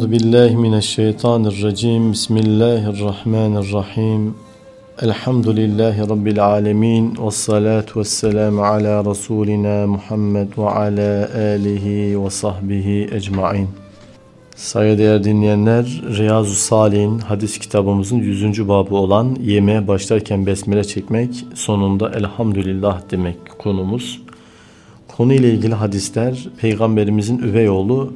Euzu billahi mineşşeytanirracim. Bismillahirrahmanirrahim. Elhamdülillahi rabbil alamin. Ves salatu vesselamu ala rasulina Muhammed ve ala alihi ve sahbihi ecmaîn. Saygıdeğer dinleyenler, Riyazu Salih'in hadis kitabımızın 100. babı olan yemeğe başlarken besmele çekmek, sonunda elhamdülillah demek konumuz. Konu ile ilgili hadisler Peygamberimizin üvey oğlu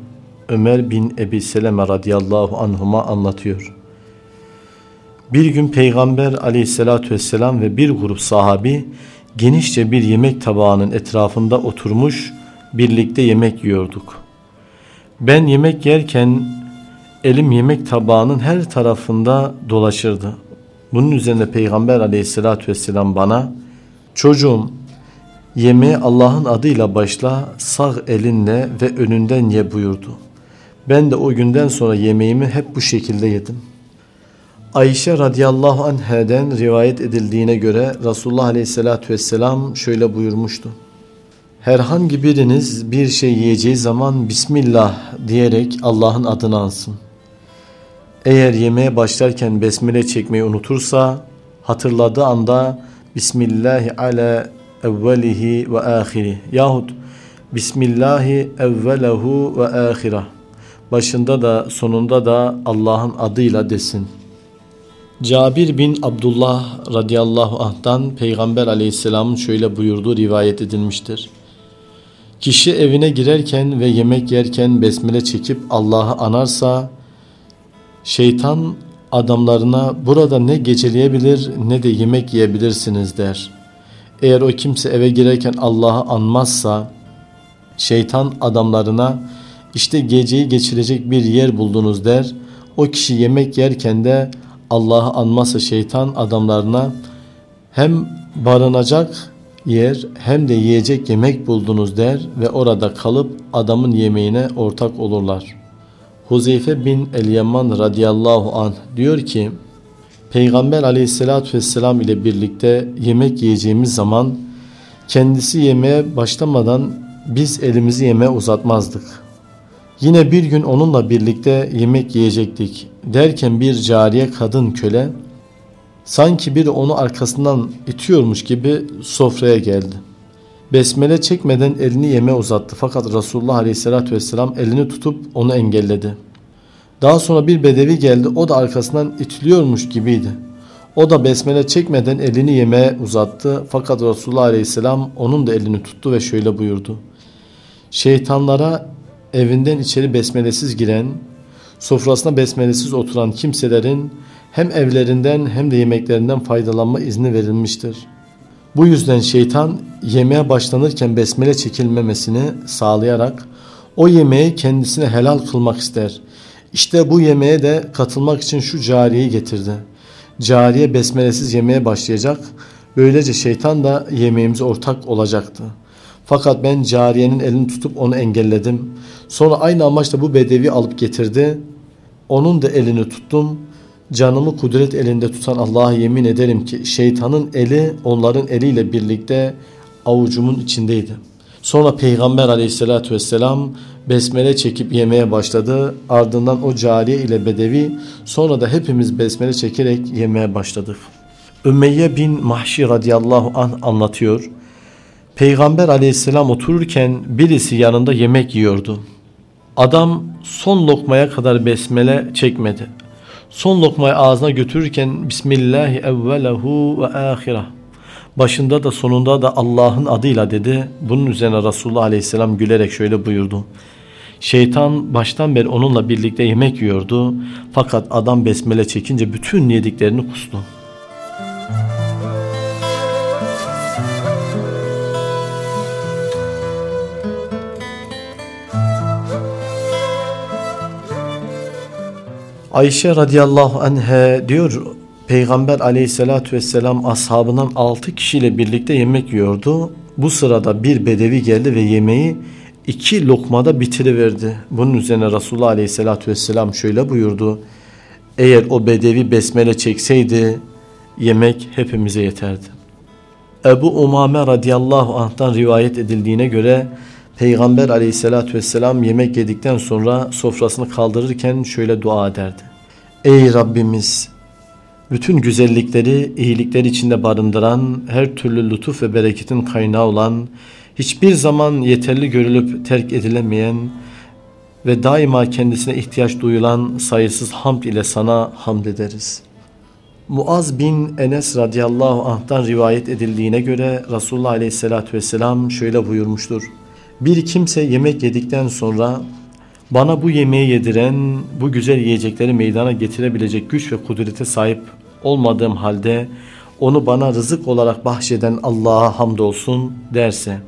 Ömer bin Ebi Seleme radıyallahu anhuma anlatıyor. Bir gün Peygamber aleyhissalatü vesselam ve bir grup sahabi genişçe bir yemek tabağının etrafında oturmuş birlikte yemek yiyorduk. Ben yemek yerken elim yemek tabağının her tarafında dolaşırdı. Bunun üzerine Peygamber aleyhissalatü vesselam bana çocuğum yemeği Allah'ın adıyla başla sağ elinle ve önünden ye buyurdu. Ben de o günden sonra yemeğimi hep bu şekilde yedim. Ayşe radıyallahu anheden rivayet edildiğine göre Resulullah aleyhissalatü vesselam şöyle buyurmuştu. Herhangi biriniz bir şey yiyeceği zaman Bismillah diyerek Allah'ın adını ansın. Eğer yemeğe başlarken besmele çekmeyi unutursa hatırladığı anda Bismillahi ala evvelihi ve ahiri yahut Bismillahi evvelehu ve ahirah başında da sonunda da Allah'ın adıyla desin. Cabir bin Abdullah radıyallahu anh'tan Peygamber aleyhisselamın şöyle buyurduğu rivayet edilmiştir. Kişi evine girerken ve yemek yerken besmele çekip Allah'ı anarsa şeytan adamlarına burada ne geceleyebilir ne de yemek yiyebilirsiniz der. Eğer o kimse eve girerken Allah'ı anmazsa şeytan adamlarına işte geceyi geçirecek bir yer buldunuz der. O kişi yemek yerken de Allah'ı anmasa şeytan adamlarına hem barınacak yer hem de yiyecek yemek buldunuz der ve orada kalıp adamın yemeğine ortak olurlar. Huzeyfe bin El-Yaman radıyallahu anh diyor ki Peygamber aleyhissalatü vesselam ile birlikte yemek yiyeceğimiz zaman kendisi yemeğe başlamadan biz elimizi yemeğe uzatmazdık. Yine bir gün onunla birlikte yemek yiyecektik. Derken bir cariye kadın köle sanki biri onu arkasından itiyormuş gibi sofraya geldi. Besmele çekmeden elini yeme uzattı fakat Resulullah Aleyhisselatü Vesselam elini tutup onu engelledi. Daha sonra bir bedevi geldi o da arkasından itiliyormuş gibiydi. O da besmele çekmeden elini yemeğe uzattı fakat Resulullah Aleyhisselam onun da elini tuttu ve şöyle buyurdu. Şeytanlara evinden içeri besmelesiz giren, sofrasına besmelesiz oturan kimselerin hem evlerinden hem de yemeklerinden faydalanma izni verilmiştir. Bu yüzden şeytan yemeğe başlanırken besmele çekilmemesini sağlayarak o yemeği kendisine helal kılmak ister. İşte bu yemeğe de katılmak için şu cariyeyi getirdi. Cariye besmelesiz yemeğe başlayacak. Böylece şeytan da yemeğimize ortak olacaktı. Fakat ben cariyenin elini tutup onu engelledim. Sonra aynı amaçla bu bedevi alıp getirdi. Onun da elini tuttum. Canımı kudret elinde tutan Allah'a yemin ederim ki şeytanın eli onların eliyle birlikte avucumun içindeydi. Sonra Peygamber aleyhissalatü vesselam besmele çekip yemeye başladı. Ardından o cariye ile bedevi sonra da hepimiz besmele çekerek yemeye başladık. Ümeyye bin Mahşi radıyallahu anh anlatıyor. Peygamber aleyhisselam otururken birisi yanında yemek yiyordu. Adam son lokmaya kadar besmele çekmedi. Son lokmayı ağzına götürürken Bismillahi evvelehu ve ahireh. Başında da sonunda da Allah'ın adıyla dedi. Bunun üzerine Resulullah aleyhisselam gülerek şöyle buyurdu. Şeytan baştan beri onunla birlikte yemek yiyordu. Fakat adam besmele çekince bütün yediklerini kustu. Ayşe radıyallahu anhe diyor Peygamber aleyhissalatü vesselam ashabından altı kişiyle birlikte yemek yiyordu. Bu sırada bir bedevi geldi ve yemeği iki lokmada bitiriverdi. Bunun üzerine Resulullah aleyhissalatü vesselam şöyle buyurdu. Eğer o bedevi besmele çekseydi yemek hepimize yeterdi. Ebu Umame radıyallahu anh'tan rivayet edildiğine göre Peygamber aleyhissalatü vesselam yemek yedikten sonra sofrasını kaldırırken şöyle dua ederdi. Ey Rabbimiz! Bütün güzellikleri, iyilikler içinde barındıran, her türlü lütuf ve bereketin kaynağı olan, hiçbir zaman yeterli görülüp terk edilemeyen ve daima kendisine ihtiyaç duyulan sayısız hamd ile sana hamd ederiz. Muaz bin Enes radıyallahu anh'tan rivayet edildiğine göre Resulullah aleyhissalatü vesselam şöyle buyurmuştur. Bir kimse yemek yedikten sonra bana bu yemeği yediren, bu güzel yiyecekleri meydana getirebilecek güç ve kudrete sahip olmadığım halde onu bana rızık olarak bahşeden Allah'a hamdolsun derse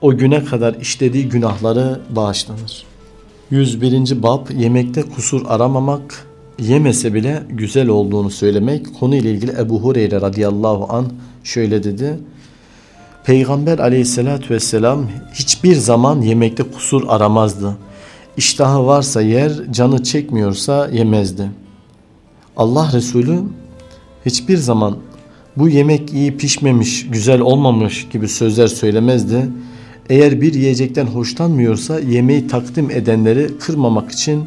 o güne kadar işlediği günahları bağışlanır. 101. Bab Yemekte kusur aramamak, yemese bile güzel olduğunu söylemek. Konu ile ilgili Ebu Hureyre radıyallahu an şöyle dedi. Peygamber aleyhissalatü vesselam hiçbir zaman yemekte kusur aramazdı. İştahı varsa yer, canı çekmiyorsa yemezdi. Allah Resulü hiçbir zaman bu yemek iyi pişmemiş, güzel olmamış gibi sözler söylemezdi. Eğer bir yiyecekten hoşlanmıyorsa yemeği takdim edenleri kırmamak için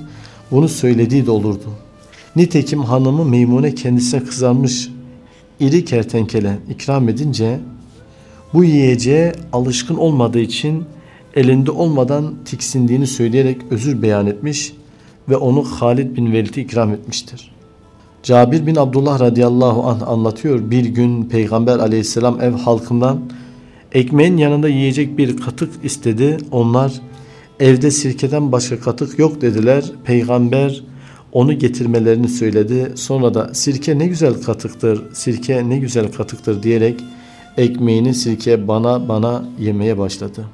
bunu söylediği de olurdu. Nitekim hanımı Meymune kendisine kızarmış iri kertenkele ikram edince bu yiyeceğe alışkın olmadığı için elinde olmadan tiksindiğini söyleyerek özür beyan etmiş ve onu Halid bin Velid'e ikram etmiştir. Cabir bin Abdullah radıyallahu anh anlatıyor. Bir gün Peygamber aleyhisselam ev halkından ekmeğin yanında yiyecek bir katık istedi. Onlar evde sirkeden başka katık yok dediler. Peygamber onu getirmelerini söyledi. Sonra da sirke ne güzel katıktır, sirke ne güzel katıktır diyerek ekmeğini sirke bana bana yemeye başladı.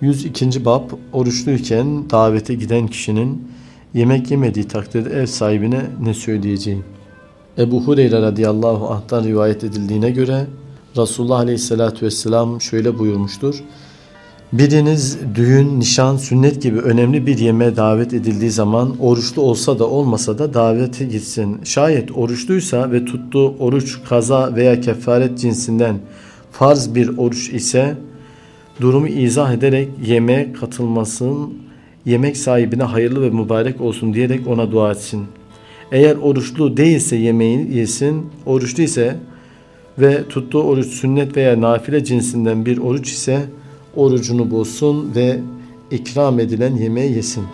Yüz ikinci bab oruçluyken davete giden kişinin yemek yemediği takdirde ev sahibine ne söyleyeceği. Ebu Hureyre radıyallahu anh'tan rivayet edildiğine göre Resulullah Aleyhisselatü Vesselam şöyle buyurmuştur. Biriniz düğün, nişan, sünnet gibi önemli bir yemeğe davet edildiği zaman oruçlu olsa da olmasa da davete gitsin. Şayet oruçluysa ve tuttuğu oruç kaza veya kefaret cinsinden farz bir oruç ise durumu izah ederek yemeğe katılmasın, yemek sahibine hayırlı ve mübarek olsun diyerek ona dua etsin. Eğer oruçlu değilse yemeğini yesin, oruçlu ise ve tuttuğu oruç sünnet veya nafile cinsinden bir oruç ise orucunu bozsun ve ikram edilen yemeği yesin.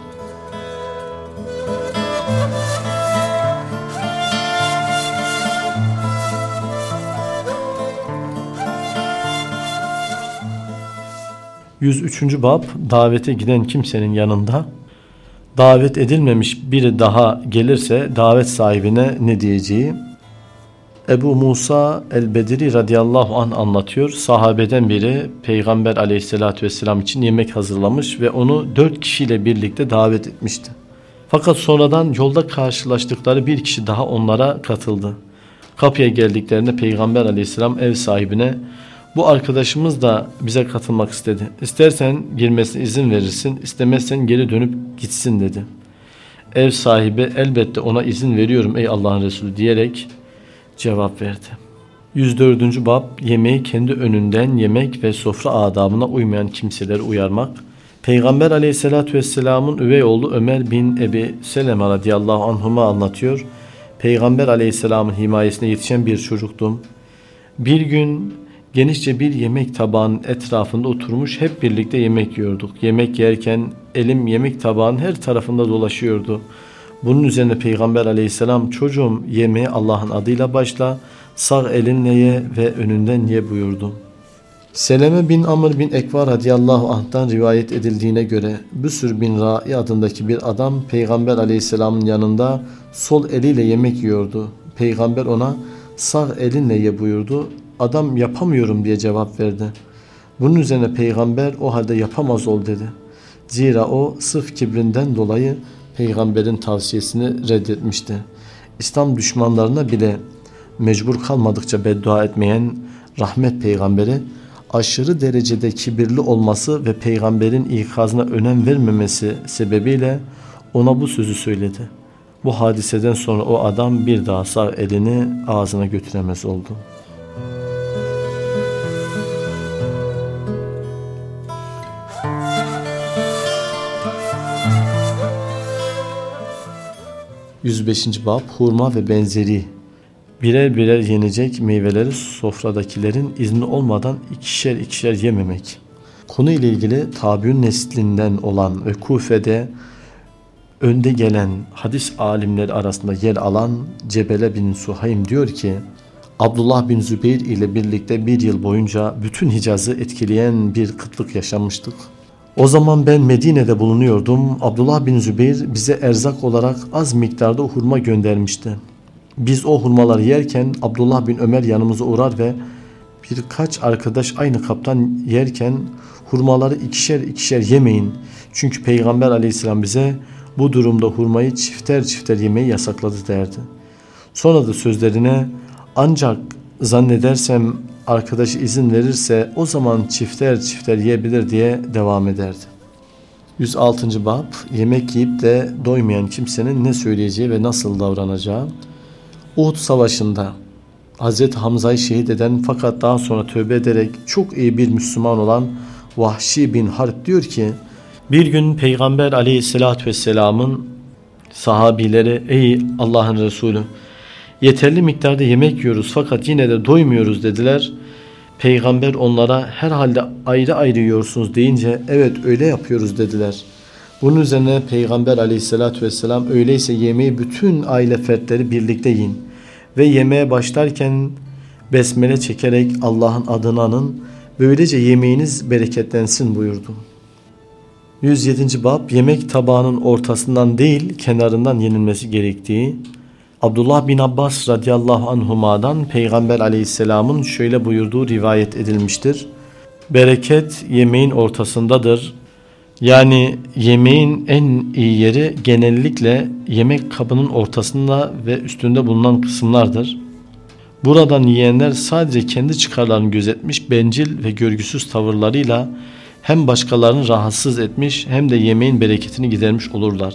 Yüz üçüncü bab davete giden kimsenin yanında davet edilmemiş biri daha gelirse davet sahibine ne diyeceği Ebu Musa el-Bedri radıyallahu an anlatıyor. Sahabeden biri Peygamber aleyhissalatü vesselam için yemek hazırlamış ve onu dört kişiyle birlikte davet etmişti. Fakat sonradan yolda karşılaştıkları bir kişi daha onlara katıldı. Kapıya geldiklerinde Peygamber aleyhisselam ev sahibine bu arkadaşımız da bize katılmak istedi. İstersen girmesine izin verirsin, istemezsen geri dönüp gitsin dedi. Ev sahibi elbette ona izin veriyorum ey Allah'ın Resulü diyerek cevap verdi. 104. Bab Yemeği kendi önünden yemek ve sofra adabına uymayan kimseleri uyarmak. Peygamber aleyhissalatü vesselamın üvey oğlu Ömer bin Ebi Seleme radıyallahu anhuma anlatıyor. Peygamber aleyhisselamın himayesine yetişen bir çocuktum. Bir gün genişçe bir yemek tabağının etrafında oturmuş hep birlikte yemek yiyorduk. Yemek yerken elim yemek tabağının her tarafında dolaşıyordu. Bunun üzerine Peygamber aleyhisselam çocuğum yemeği Allah'ın adıyla başla sağ elinle ye ve önünden ye buyurdu. Seleme bin Amr bin Ekvar radıyallahu anh'tan rivayet edildiğine göre Büsür bin Ra'i adındaki bir adam Peygamber aleyhisselamın yanında sol eliyle yemek yiyordu. Peygamber ona sağ elinle ye buyurdu. Adam yapamıyorum diye cevap verdi. Bunun üzerine peygamber o halde yapamaz ol dedi. Zira o sırf kibrinden dolayı peygamberin tavsiyesini reddetmişti. İslam düşmanlarına bile mecbur kalmadıkça beddua etmeyen rahmet peygamberi aşırı derecede kibirli olması ve peygamberin ikazına önem vermemesi sebebiyle ona bu sözü söyledi. Bu hadiseden sonra o adam bir daha sağ elini ağzına götüremez oldu. ...105. Bab Hurma ve benzeri birer birer yenecek meyveleri sofradakilerin izni olmadan ikişer ikişer yememek. Konu ile ilgili tabiün neslinden olan ve Kufe'de önde gelen hadis alimleri arasında yer alan Cebele bin Suhaym diyor ki Abdullah bin Zübeyir ile birlikte bir yıl boyunca bütün Hicaz'ı etkileyen bir kıtlık yaşamıştık. O zaman ben Medine'de bulunuyordum. Abdullah bin Zübeyir bize erzak olarak az miktarda hurma göndermişti. Biz o hurmaları yerken Abdullah bin Ömer yanımıza uğrar ve birkaç arkadaş aynı kaptan yerken hurmaları ikişer ikişer yemeyin. Çünkü Peygamber aleyhisselam bize bu durumda hurmayı çifter çifter yemeyi yasakladı derdi. Sonra da sözlerine ancak zannedersem arkadaşı izin verirse o zaman çifter çifter yiyebilir diye devam ederdi. 106. Bab Yemek yiyip de doymayan kimsenin ne söyleyeceği ve nasıl davranacağı. Uhud Savaşı'nda Hz. Hamza'yı şehit eden fakat daha sonra tövbe ederek çok iyi bir Müslüman olan Vahşi bin Harp diyor ki bir gün Peygamber aleyhissalatü vesselamın sahabileri ey Allah'ın Resulü yeterli miktarda yemek yiyoruz fakat yine de doymuyoruz dediler. Peygamber onlara herhalde ayrı ayrı yiyorsunuz deyince evet öyle yapıyoruz dediler. Bunun üzerine Peygamber aleyhissalatü vesselam öyleyse yemeği bütün aile fertleri birlikte yiyin. Ve yemeğe başlarken besmele çekerek Allah'ın adını anın. Böylece yemeğiniz bereketlensin buyurdu. 107. Bab Yemek tabağının ortasından değil kenarından yenilmesi gerektiği. Abdullah bin Abbas radıyallahu anhuma'dan Peygamber aleyhisselamın şöyle buyurduğu rivayet edilmiştir. Bereket yemeğin ortasındadır. Yani yemeğin en iyi yeri genellikle yemek kabının ortasında ve üstünde bulunan kısımlardır. Buradan yiyenler sadece kendi çıkarlarını gözetmiş bencil ve görgüsüz tavırlarıyla hem başkalarını rahatsız etmiş hem de yemeğin bereketini gidermiş olurlar.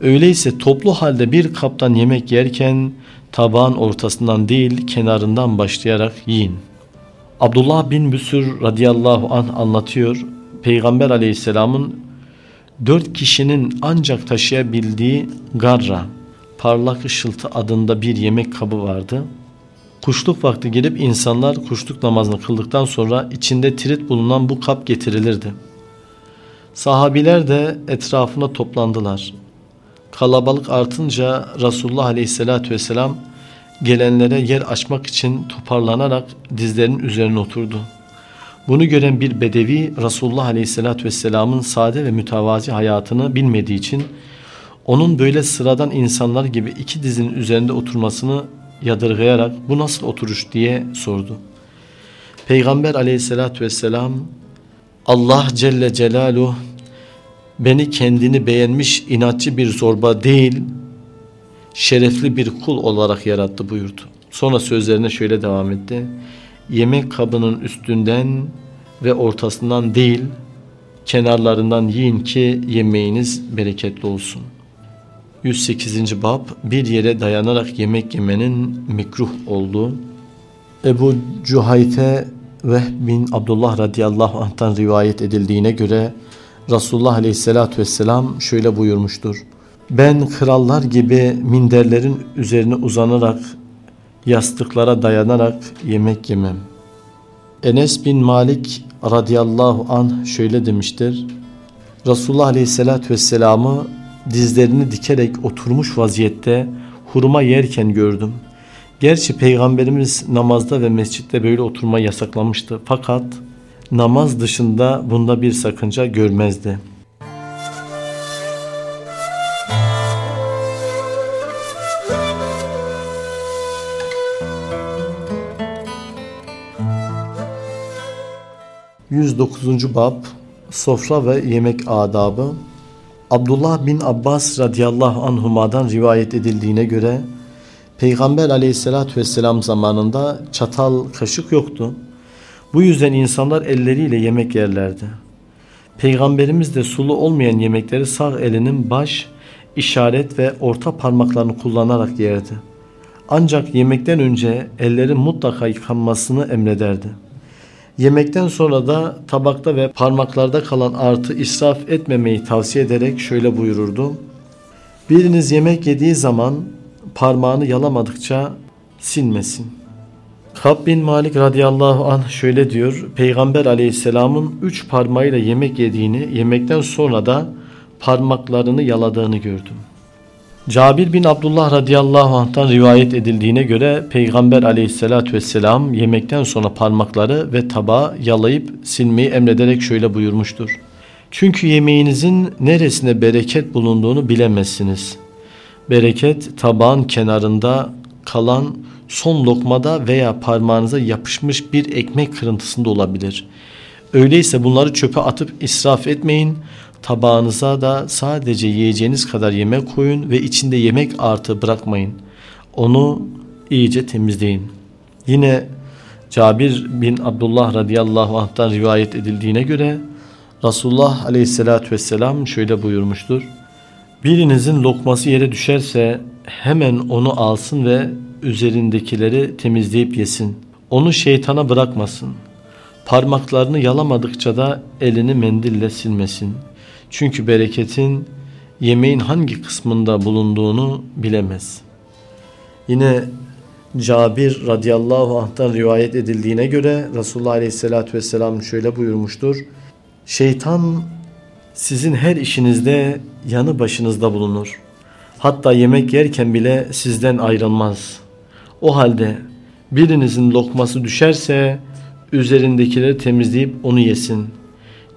Öyleyse toplu halde bir kaptan yemek yerken tabağın ortasından değil kenarından başlayarak yiyin. Abdullah bin Büsür radıyallahu anh anlatıyor. Peygamber aleyhisselamın dört kişinin ancak taşıyabildiği garra, parlak ışıltı adında bir yemek kabı vardı. Kuşluk vakti gelip insanlar kuşluk namazını kıldıktan sonra içinde tirit bulunan bu kap getirilirdi. Sahabiler de etrafına toplandılar. Kalabalık artınca Resulullah Aleyhisselatü Vesselam gelenlere yer açmak için toparlanarak dizlerinin üzerine oturdu. Bunu gören bir bedevi Resulullah Aleyhisselatü Vesselam'ın sade ve mütevazi hayatını bilmediği için onun böyle sıradan insanlar gibi iki dizinin üzerinde oturmasını yadırgayarak bu nasıl oturuş diye sordu. Peygamber aleyhissalatü vesselam Allah Celle Celaluhu beni kendini beğenmiş inatçı bir zorba değil şerefli bir kul olarak yarattı buyurdu. Sonra sözlerine şöyle devam etti. Yemek kabının üstünden ve ortasından değil kenarlarından yiyin ki yemeğiniz bereketli olsun.'' 108. Bab bir yere dayanarak yemek yemenin mikruh olduğu Ebu Cuhayfe ve bin Abdullah radıyallahu anh'tan rivayet edildiğine göre Resulullah aleyhissalatü vesselam şöyle buyurmuştur. Ben krallar gibi minderlerin üzerine uzanarak yastıklara dayanarak yemek yemem. Enes bin Malik radıyallahu anh şöyle demiştir. Resulullah aleyhissalatü vesselamı dizlerini dikerek oturmuş vaziyette hurma yerken gördüm. Gerçi Peygamberimiz namazda ve mescitte böyle oturma yasaklamıştı. Fakat namaz dışında bunda bir sakınca görmezdi. ...109. Bab Sofra ve Yemek Adabı Abdullah bin Abbas radıyallahu anhuma'dan rivayet edildiğine göre Peygamber aleyhissalatü vesselam zamanında çatal kaşık yoktu. Bu yüzden insanlar elleriyle yemek yerlerdi. Peygamberimiz de sulu olmayan yemekleri sağ elinin baş, işaret ve orta parmaklarını kullanarak yerdi. Ancak yemekten önce ellerin mutlaka yıkanmasını emrederdi. Yemekten sonra da tabakta ve parmaklarda kalan artı israf etmemeyi tavsiye ederek şöyle buyururdu. Biriniz yemek yediği zaman parmağını yalamadıkça silmesin. Kab bin Malik radıyallahu anh şöyle diyor. Peygamber aleyhisselamın üç parmağıyla yemek yediğini, yemekten sonra da parmaklarını yaladığını gördüm. Cabir bin Abdullah radıyallahu anh'tan rivayet edildiğine göre Peygamber aleyhissalatü vesselam yemekten sonra parmakları ve tabağı yalayıp silmeyi emrederek şöyle buyurmuştur. Çünkü yemeğinizin neresine bereket bulunduğunu bilemezsiniz. Bereket tabağın kenarında kalan son lokmada veya parmağınıza yapışmış bir ekmek kırıntısında olabilir. Öyleyse bunları çöpe atıp israf etmeyin. Tabağınıza da sadece yiyeceğiniz kadar yemek koyun ve içinde yemek artı bırakmayın. Onu iyice temizleyin. Yine Cabir bin Abdullah radıyallahu anh'tan rivayet edildiğine göre Resulullah aleyhissalatü vesselam şöyle buyurmuştur. Birinizin lokması yere düşerse hemen onu alsın ve üzerindekileri temizleyip yesin. Onu şeytana bırakmasın. Parmaklarını yalamadıkça da elini mendille silmesin. Çünkü bereketin yemeğin hangi kısmında bulunduğunu bilemez. Yine Cabir radıyallahu anh'tan rivayet edildiğine göre Resulullah aleyhissalatü vesselam şöyle buyurmuştur. Şeytan sizin her işinizde yanı başınızda bulunur. Hatta yemek yerken bile sizden ayrılmaz. O halde birinizin lokması düşerse üzerindekileri temizleyip onu yesin.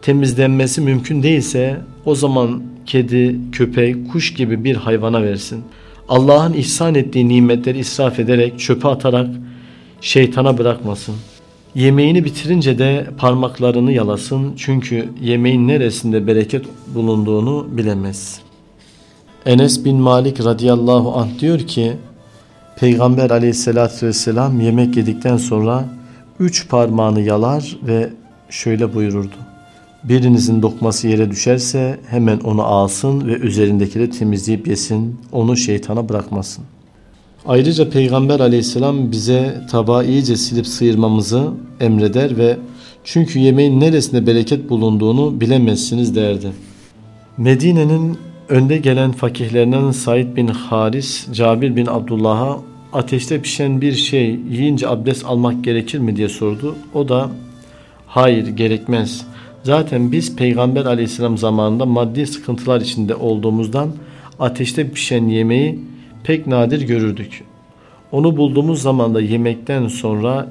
Temizlenmesi mümkün değilse o zaman kedi, köpek, kuş gibi bir hayvana versin. Allah'ın ihsan ettiği nimetleri israf ederek çöpe atarak şeytana bırakmasın. Yemeğini bitirince de parmaklarını yalasın çünkü yemeğin neresinde bereket bulunduğunu bilemez. Enes bin Malik radıyallahu anh diyor ki Peygamber aleyhissalatü vesselam yemek yedikten sonra üç parmağını yalar ve şöyle buyururdu. Birinizin dokması yere düşerse hemen onu alsın ve üzerindekileri temizleyip yesin, onu şeytana bırakmasın. Ayrıca Peygamber aleyhisselam bize tabağı iyice silip sıyırmamızı emreder ve çünkü yemeğin neresinde bereket bulunduğunu bilemezsiniz derdi. Medine'nin önde gelen fakihlerinden Said bin Haris, Cabir bin Abdullah'a ateşte pişen bir şey yiyince abdest almak gerekir mi diye sordu. O da hayır gerekmez. Zaten biz Peygamber aleyhisselam zamanında maddi sıkıntılar içinde olduğumuzdan ateşte pişen yemeği pek nadir görürdük. Onu bulduğumuz zaman da yemekten sonra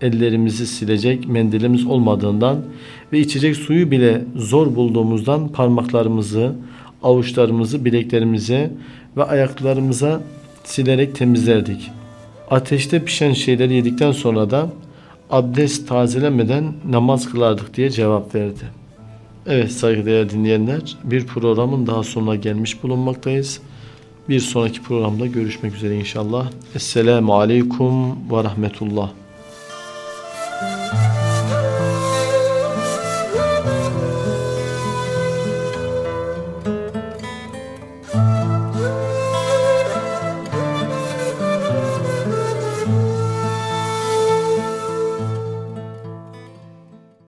ellerimizi silecek mendilimiz olmadığından ve içecek suyu bile zor bulduğumuzdan parmaklarımızı, avuçlarımızı, bileklerimize ve ayaklarımıza silerek temizlerdik. Ateşte pişen şeyleri yedikten sonra da abdest tazelemeden namaz kılardık diye cevap verdi. Evet saygıdeğer dinleyenler bir programın daha sonuna gelmiş bulunmaktayız. Bir sonraki programda görüşmek üzere inşallah. Esselamu Aleyküm ve Rahmetullah.